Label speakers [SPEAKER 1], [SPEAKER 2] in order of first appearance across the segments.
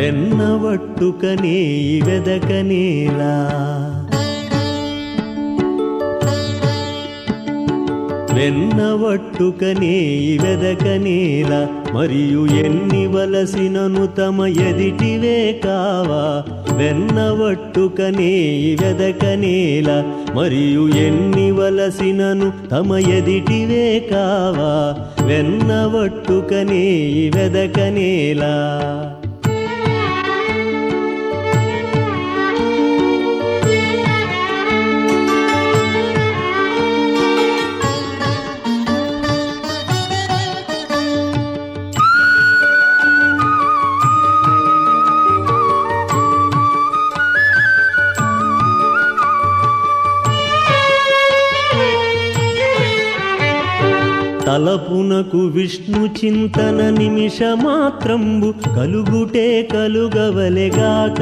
[SPEAKER 1] వట్టుకనే వెదకనేలా. వెన్నవట్టుకనే వెదకనేల. మరియు ఎన్ని వలసినను తమ ఎదిటివే కావా. వెన్నవట్టుకనే వెదకనేల. మరియు ఎన్ని వలసినను తమ ఎదిటివే కావా. వెన్నవట్టుకనే వెదకనేలా. తలపునకు విష్ణు చింతన నిమిష మాత్రంబు కలుగుటే కలుగవలెగాక.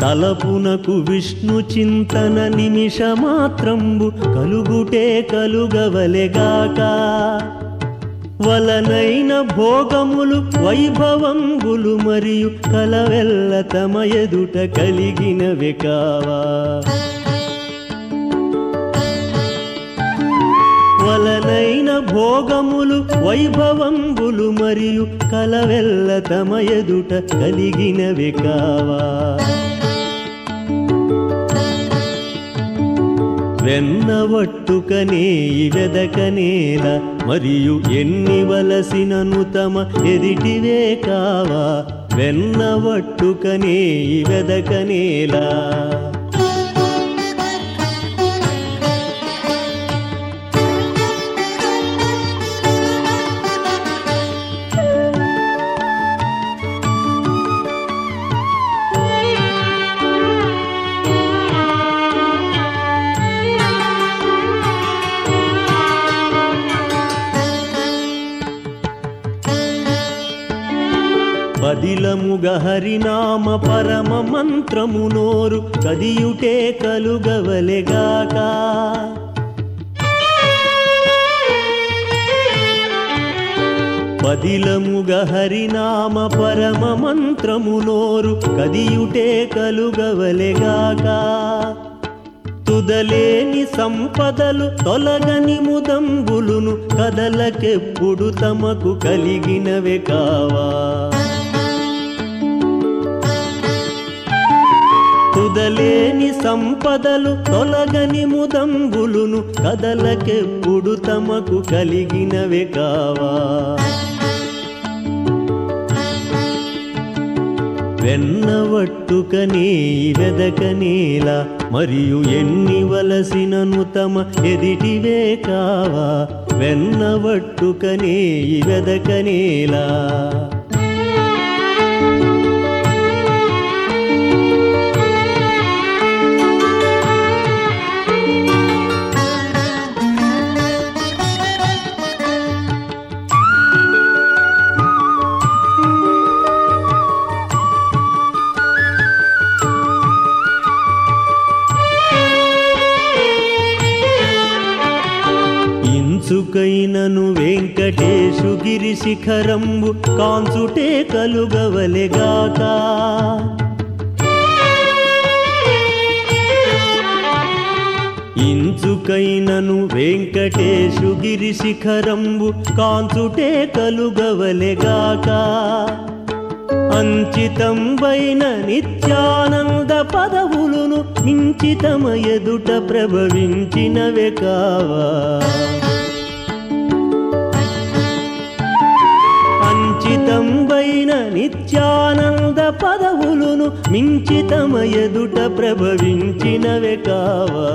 [SPEAKER 1] తలపునకు విష్ణు చింతన నిమిష మాత్రంబు కలుగుటే కలుగవలెగాక. వలనైన భోగములు వైభవంగులు మరియు కలవెల్ల తమ ఎదుట కలిగినవి కావా. వలనైన భోగములు వైభవంబులు మరియు కలవెల్ల తమ ఎదుట కలిగినవి కావా. వెన్నవట్టుకనే వెదకనేల మరియు ఎన్ని వలసినను తమ ఎదిటివే కావా. వెన్నవట్టుకనే వెదకనేలా పదిలముగ హరినామ పరమ మంత్రము నోరు కదియుటే కలుగవలెగాక. పదిలముగ హరినామ పరమ మంత్రము నోరు కదియుటే కలుగవలెగాక. తుదలేని సంపదలు తొలగని ముదంబులును కదలకెప్పుడు తమకు కలిగినవే కావా. పొందలేని సంపదలు తొలగని ముదంబులును కదలకెప్పుడు తమకు కలిగినవే కావా. వెన్నవట్టుకనే వెదకనేలా మరియు ఎన్ని వలసినను తమ ఎదిటివే కావా. వెన్నవట్టుకనే వెదకనేలా ఇంచుకైనను వెంకటేశు గిరి శిఖరంబు కాంచుటే కలుగవలెగాక ఇంచుకైనను వెంకటేశు గిరి శిఖరంబు కాంచుటే కలుగవలెగాక అంచితంబైన నిత్యానంద పదవులును మించితమ ఎదుట ప్రభవించినవే కావా. అంచితంబైన నిత్యానంద పదవులును మించితమయదుట ప్రభవించినవే కావా.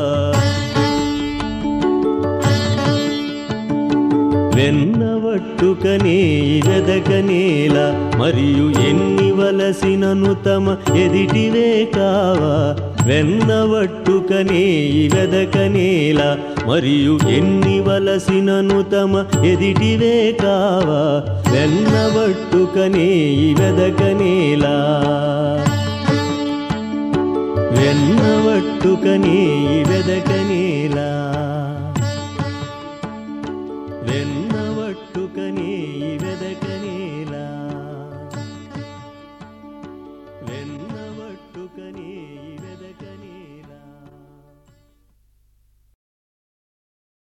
[SPEAKER 1] వెన్నవట్టుకనే వెదకనేల మరియు ఎన్ని వలసినను తమ ఎదిటివే కావా. వెన్నవట్టుకనే వెదకనేల. మరియు ఎన్ని వలసినను తమ ఎదిటివే కావా. వెన్నవట్టుకనే వెదకనేలా. వెన్నవట్టుకనే వెదకనేలా.